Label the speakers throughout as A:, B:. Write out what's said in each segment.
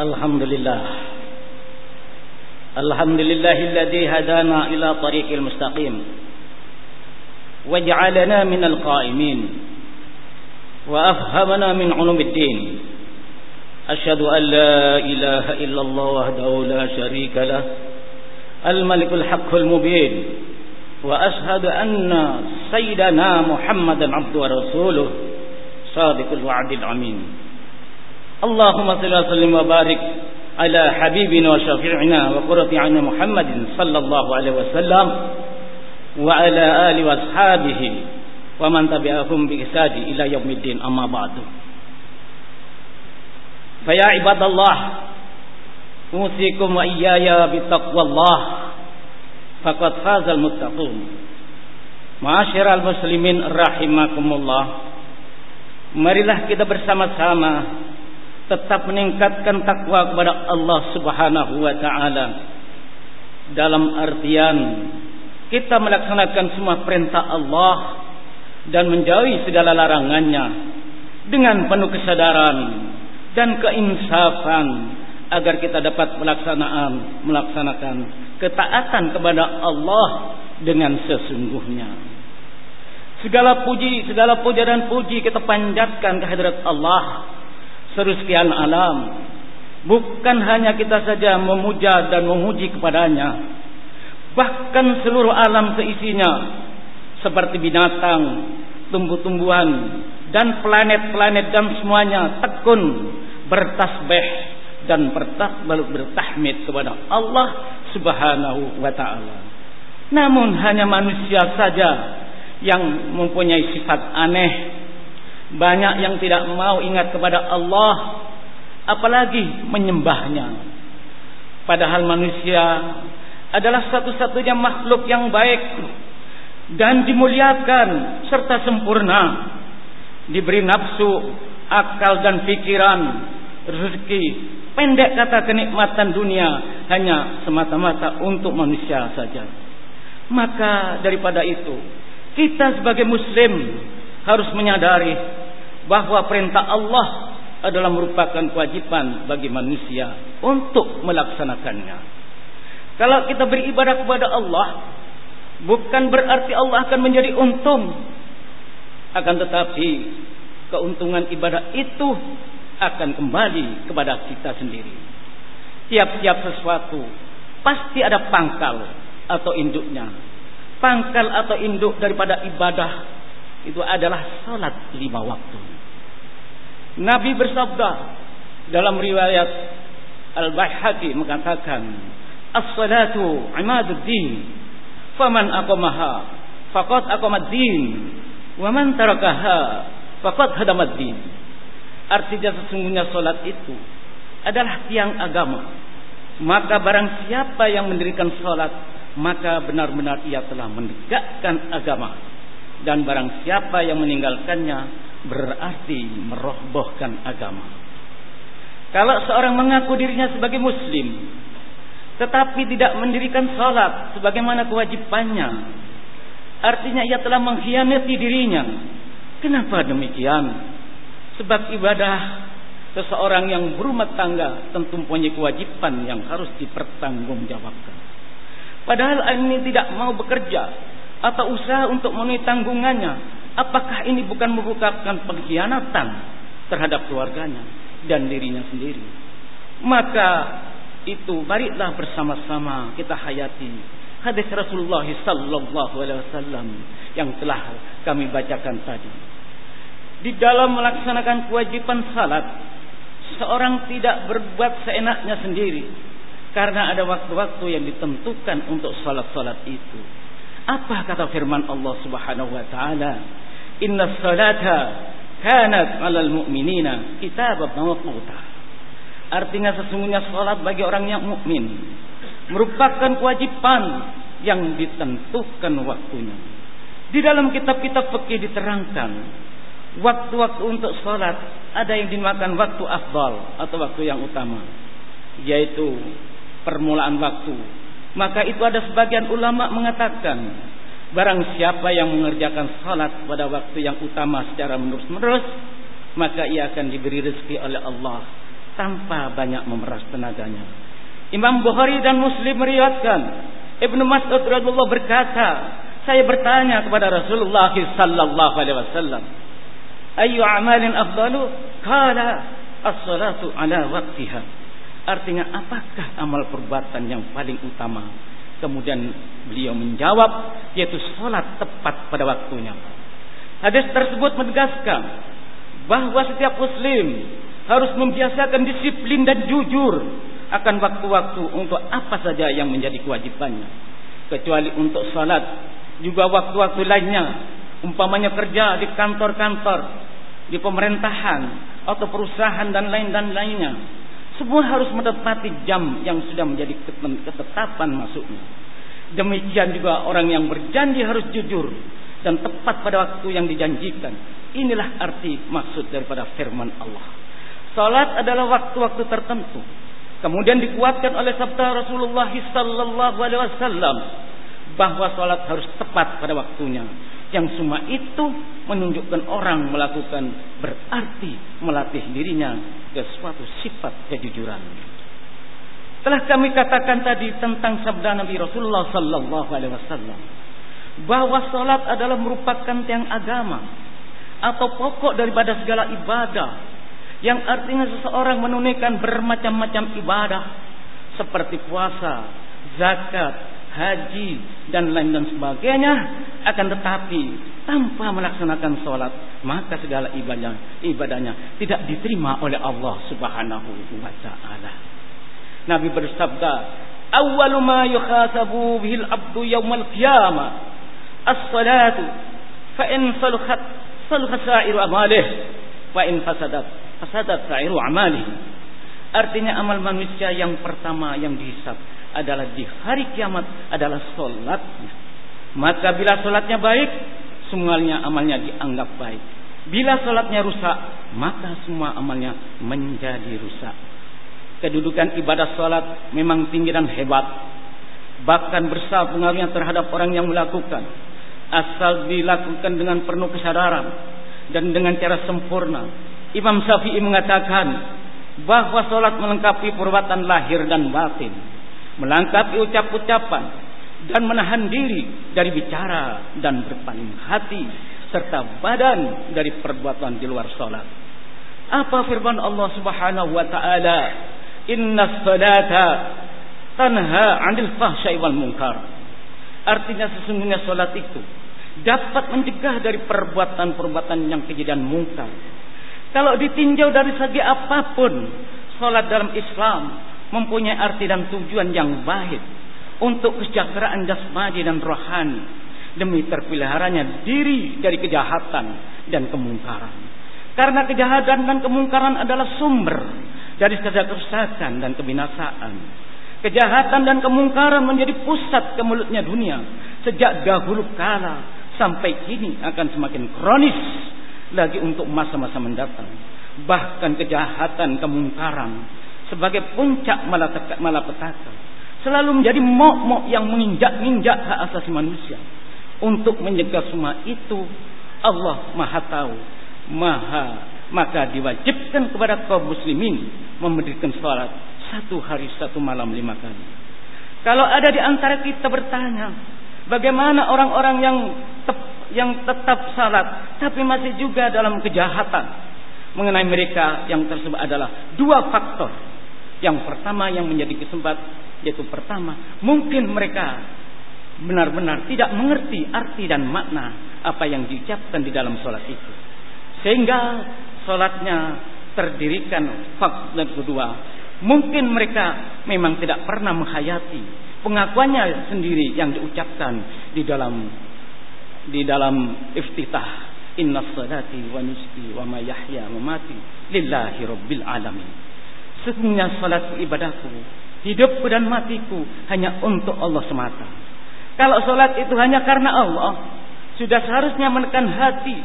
A: الحمد لله. الحمد لله الذي هدانا إلى طريق المستقيم. وجعلنا من القائمين. وأفهمنا من علوم الدين. أشهد أن لا إله إلا الله وحده لا شريك له. الملك الحق المبين. وأشهد أن سيدنا محمدا عبد ورسوله. صادق الوعد العمين اللهم صل وسلم وبارك على حبيبنا وشفيعنا وقرة عين محمد صلى الله عليه وسلم وعلى آله وأصحابه ومن تبعهم بإحسان إلى يوم الدين. أما بعد. فيا عباد الله أوصيكم وإياي بتقوى الله. فقد فاز المتقون. معاشر المسلمين رحمكم الله. Marilah kita bersama-sama tetap meningkatkan takwa kepada Allah Subhanahu wa taala. Dalam artian kita melaksanakan semua perintah Allah dan menjauhi segala larangannya dengan penuh kesadaran dan keinsafan agar kita dapat melaksanakan melaksanakan ketaatan kepada Allah dengan sesungguhnya. Segala puji segala puja dan puji kita panjatkan kehadirat Allah sekian alam. Bukan hanya kita saja memuja dan memuji kepadanya. Bahkan seluruh alam seisinya seperti binatang tumbuh-tumbuhan dan planet-planet dan semuanya tekun bertasbih dan bertahmid kepada Allah Subhanahu wa taala. Namun hanya manusia saja yang mempunyai sifat aneh banyak yang tidak mau ingat kepada Allah apalagi menyembahnya. Padahal manusia adalah satu-satunya makhluk yang baik dan dimuliakan serta sempurna. Diberi nafsu akal dan pikiran rezeki pendek kata kenikmatan dunia hanya semata-mata untuk manusia saja. Maka daripada itu kita sebagai muslim harus menyadari bahawa perintah Allah adalah merupakan kewajiban bagi manusia untuk melaksanakannya. Kalau kita beribadah kepada Allah, bukan berarti Allah akan menjadi untung. Akan tetapi, keuntungan ibadah itu akan kembali kepada kita sendiri. Tiap-tiap sesuatu pasti ada pangkal atau induknya. Pangkal atau induk daripada ibadah itu adalah salat lima waktu. Nabi bersabda dalam riwayat Al-Baihaqi mengatakan, "As-salatu imaduddin, faman aqamaha faqad aqamad-din, wa man tarakaha faqad hadamad-din." Artinya sesungguhnya salat itu adalah tiang agama. Maka barang siapa yang mendirikan salat, maka benar-benar ia telah menegakkan agama dan barang siapa yang meninggalkannya berarti merobohkan agama. Kalau seorang mengaku dirinya sebagai muslim tetapi tidak mendirikan salat sebagaimana kewajibannya artinya ia telah mengkhianati dirinya. Kenapa demikian? Sebab ibadah seseorang yang berumah tangga tentu mempunyai kewajiban yang harus dipertanggungjawabkan. Padahal ini tidak mau bekerja atau usaha untuk memenuhi tanggungannya apakah ini bukan merupakan pengkhianatan terhadap keluarganya dan dirinya sendiri? Maka itu marilah bersama-sama kita hayati hadis Rasulullah sallallahu alaihi wasallam yang telah kami bacakan tadi. Di dalam melaksanakan kewajiban salat seorang tidak berbuat seenaknya sendiri karena ada waktu-waktu yang ditentukan untuk salat-salat itu apa kata firman Allah Subhanahu wa taala? Inna salata kanat 'alal mu'minina kitaban mawquta. Artinya sesungguhnya salat bagi orang yang mukmin merupakan kewajiban yang ditentukan waktunya. Di dalam kitab-kitab fikih diterangkan waktu-waktu untuk salat ada yang dimakan waktu afdal atau waktu yang utama yaitu permulaan waktu maka itu ada sebagian ulama mengatakan barang siapa yang mengerjakan salat pada waktu yang utama secara menerus-menerus maka ia akan diberi rezeki oleh Allah tanpa banyak memeras tenaganya. Imam Bukhari dan Muslim meriwayatkan Ibnu Mas'ud radhiyallahu berkata, saya bertanya kepada Rasulullah sallallahu alaihi wasallam, "Ayyu amalin afdalu?" Qala as-salatu ala waqtiha. Artinya apakah amal perbuatan yang paling utama? Kemudian beliau menjawab yaitu salat tepat pada waktunya. Hadis tersebut menegaskan bahawa setiap muslim harus membiasakan disiplin dan jujur akan waktu-waktu untuk apa saja yang menjadi kewajibannya. Kecuali untuk salat, juga waktu-waktu lainnya, umpamanya kerja di kantor-kantor, di pemerintahan atau perusahaan dan lain dan lainnya. Semua harus menepati jam yang sudah menjadi ketetapan masuknya. Demikian juga orang yang berjanji harus jujur dan tepat pada waktu yang dijanjikan. Inilah arti maksud daripada firman Allah. Salat adalah waktu-waktu tertentu. Kemudian dikuatkan oleh sabda Rasulullah sallallahu alaihi wasallam bahwa salat harus tepat pada waktunya. Yang semua itu menunjukkan orang melakukan berarti melatih dirinya ke suatu sifat kejujuran. Telah kami katakan tadi tentang sabda Nabi Rasulullah sallallahu alaihi wasallam bahwa salat adalah merupakan tiang agama atau pokok daripada segala ibadah yang artinya seseorang menunaikan bermacam-macam ibadah seperti puasa, zakat, haji dan lain dan sebagainya akan tetapi tanpa melaksanakan sholat maka segala ibadah ibadahnya tidak diterima oleh Allah Subhanahu wa taala. Nabi bersabda, "Awwalu ma yukhasabu bihil abdu yaumal qiyamah as-salatu fa in saluhat saluhat sa'iru amalih in fasadat fasadat sa'iru amalih." Artinya amal manusia yang pertama yang dihisab adalah di hari kiamat adalah solat. Maka bila solatnya baik, semuanya amalnya dianggap baik. Bila solatnya rusak, maka semua amalnya menjadi rusak. Kedudukan ibadah solat memang tinggi dan hebat. Bahkan besar pengaruhnya terhadap orang yang melakukan. Asal dilakukan dengan penuh kesadaran dan dengan cara sempurna. Imam Syafi'i mengatakan bahawa solat melengkapi perbuatan lahir dan batin melangkapi ucap-ucapan dan menahan diri dari bicara dan berpaling hati serta badan dari perbuatan di luar salat. Apa firman Allah Subhanahu wa taala? Inna salata tanha 'anil fahsya'i wal munkar. Artinya sesungguhnya salat itu dapat mencegah dari perbuatan-perbuatan yang keji dan mungkar. Kalau ditinjau dari segi apapun, salat dalam Islam mempunyai arti dan tujuan yang baik untuk kesejahteraan jasmani dan rohani demi terpeliharanya diri dari kejahatan dan kemungkaran. Karena kejahatan dan kemungkaran adalah sumber dari segala kerusakan dan kebinasaan. Kejahatan dan kemungkaran menjadi pusat kemulutnya dunia sejak dahulu kala sampai kini akan semakin kronis lagi untuk masa-masa mendatang. Bahkan kejahatan kemungkaran sebagai puncak malapetaka selalu menjadi mok-mok yang menginjak-injak hak asasi manusia. Untuk mencegah semua itu Allah Maha tahu Maha maka diwajibkan kepada kaum muslimin memberikan salat satu hari satu malam lima kali. Kalau ada di antara kita bertanya bagaimana orang-orang yang tep, yang tetap salat tapi masih juga dalam kejahatan? Mengenai mereka yang tersebut adalah dua faktor yang pertama yang menjadi kesempat yaitu pertama mungkin mereka benar-benar tidak mengerti arti dan makna apa yang diucapkan di dalam solat itu. Sehingga solatnya terdirikan faktor kedua. Mungkin mereka memang tidak pernah menghayati pengakuannya sendiri yang diucapkan di dalam di dalam iftitah inna salati wa nuski wa ma yahya wa mati lillahi rabbil alamin Sesungguhnya salat ibadahku, hidupku dan matiku hanya untuk Allah semata. Kalau salat itu hanya karena Allah, sudah seharusnya menekan hati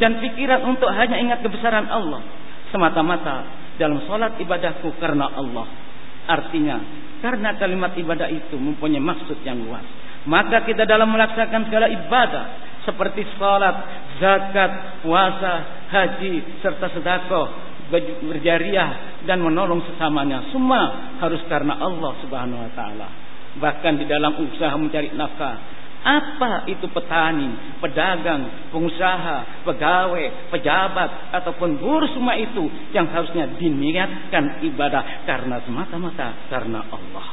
A: dan pikiran untuk hanya ingat kebesaran Allah semata-mata dalam salat ibadahku karena Allah. Artinya, karena kalimat ibadah itu mempunyai maksud yang luas. Maka kita dalam melaksanakan segala ibadah seperti salat, zakat, puasa, haji serta sedekah berjariah dan menolong sesamanya semua harus karena Allah Subhanahu wa taala. Bahkan di dalam usaha mencari nafkah, apa itu petani, pedagang, pengusaha, pegawai, pejabat ataupun buruh semua itu yang harusnya diniatkan ibadah karena semata-mata karena Allah.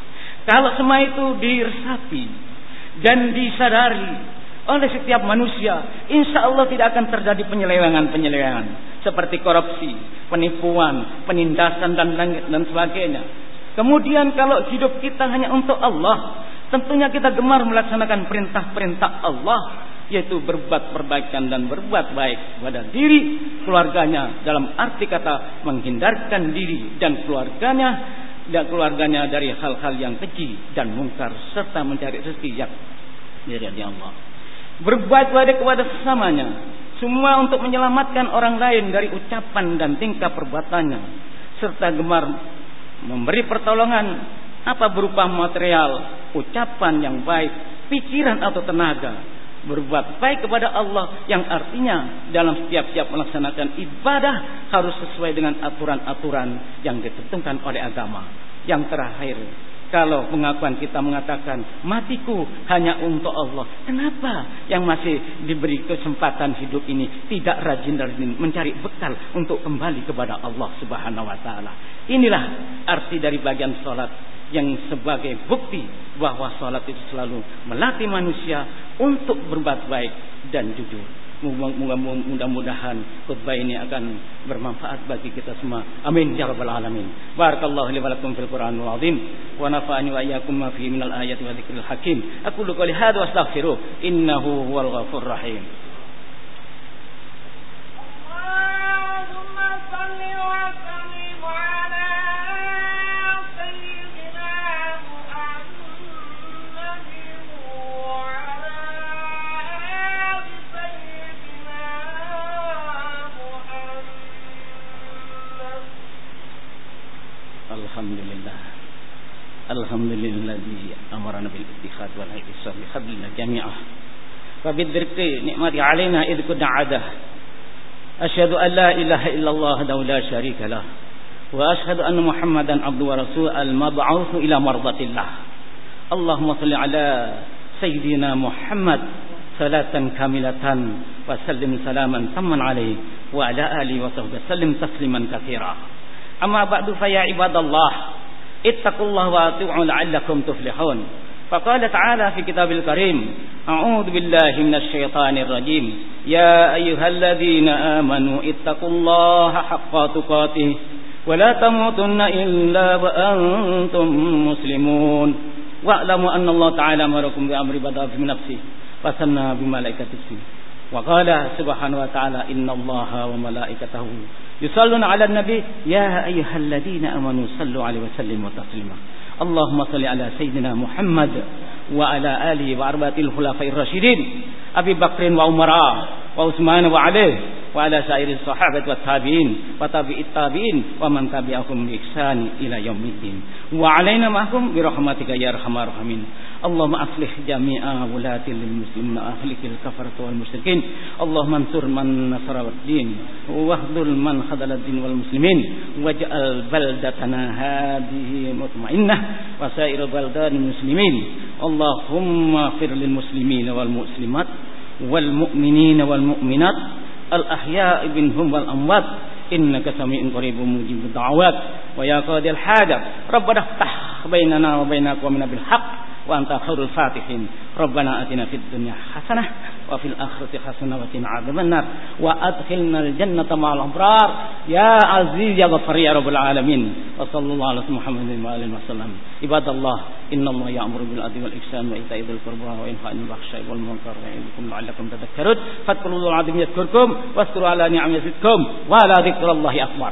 A: Kalau semua itu diresapi dan disadari oleh setiap manusia, insya Allah tidak akan terjadi penyelewengan-penyelewengan seperti korupsi, penipuan, penindasan dan dan sebagainya. Kemudian kalau hidup kita hanya untuk Allah, tentunya kita gemar melaksanakan perintah-perintah Allah yaitu berbuat perbaikan dan berbuat baik kepada diri keluarganya dalam arti kata menghindarkan diri dan keluarganya dan keluarganya dari hal-hal yang keji dan mungkar serta mencari rezeki yang dari Allah berbuat baik kepada sesamanya semua untuk menyelamatkan orang lain dari ucapan dan tingkah perbuatannya serta gemar memberi pertolongan apa berupa material, ucapan yang baik, pikiran atau tenaga berbuat baik kepada Allah yang artinya dalam setiap-setiap melaksanakan ibadah harus sesuai dengan aturan-aturan yang ditentukan oleh agama. Yang terakhir, kalau pengakuan kita mengatakan matiku hanya untuk Allah, kenapa yang masih diberi kesempatan hidup ini tidak rajin-rajin mencari bekal untuk kembali kepada Allah Subhanahu wa taala? Inilah arti dari bagian salat yang sebagai bukti bahwa salat itu selalu melatih manusia untuk berbuat baik dan jujur. Mudah-mudahan khutbah ini akan bermanfaat bagi kita semua. Amin ya rabbal alamin. Barakallahu li wa lakum fil Qur'anil azim wa nafa'ani wa iyyakum ma fihi minal ayati wa dzikril hakim. Aku qouli hadza wa astaghfiruh innahu huwal ghafurur rahim. الحمد لله الذي أمرنا بالاتخاذ والاعتصام بحبلنا جميعا. فبالذرك نعمة علينا إذ كنا عادة. أشهد أن لا إله إلا الله وحده لا شريك له. وأشهد أن محمدا عبد ورسول المبعوث إلى مرضة الله. اللهم صل على سيدنا محمد صلاة كاملة وسلم سلاما تما عليه. وعلى آله وصحبه وسلم تسليما كثيرا. أما بعد فيا عباد الله اتقوا الله واتقوا لعلكم تفلحون فقال تعالى في كتاب الكريم أعوذ بالله من الشيطان الرجيم يا أيها الذين آمنوا اتقوا الله حق تقاته ولا تموتن إلا وأنتم مسلمون واعلموا أن الله تعالى أمركم بأمر بدأ في نفسه فسنى بملائكته وقال سبحانه وتعالى إن الله وملائكته يصلون على النبي يا أيها الذين أمنوا صلوا عليه وسلموا تسليما. اللهم صل على سيدنا محمد وعلى آله وأربعة الخلفاء الراشدين أبي بكر وعمر وعثمان وعلي. وعلى سائر الصحابة والتابعين وتابع التابعين ومن تبعهم بإحسان إلى يوم الدين. وعلينا معهم برحمتك يا أرحم الراحمين. اللهم أصلح جميع ولاة للمسلمين أهلك الكفرة والمشركين. اللهم انصر من نصر الدين واخذل من خذل الدين والمسلمين. واجعل بلدتنا هذه مطمئنة وسائر بلدان المسلمين. اللهم اغفر للمسلمين والمسلمات والمؤمنين والمؤمنات الأحياء منهم والأموات. إنك سميع قريب مجيب الدعوات. ويا قاضي الحاجة ربنا افتح بيننا وبين قومنا بالحق. وأنت خير الفاتحين. ربنا أتنا في الدنيا حسنة وفي الآخرة حسنة وقنا عذاب النار. وأدخلنا الجنة مع الأبرار. يا عزيز يا غفار يا رب العالمين. وصلى الله على محمد وآله وسلم. عباد الله إن الله يأمر بالعدل والإحسان وإيتاء ذي القربى وينهى عن الفحشاء والمنكر ويعظكم لعلكم تذكرون. فاذكروا الله العظيم يذكركم واذكروا على نعم يزدكم. وعلى ذكر الله أكبر.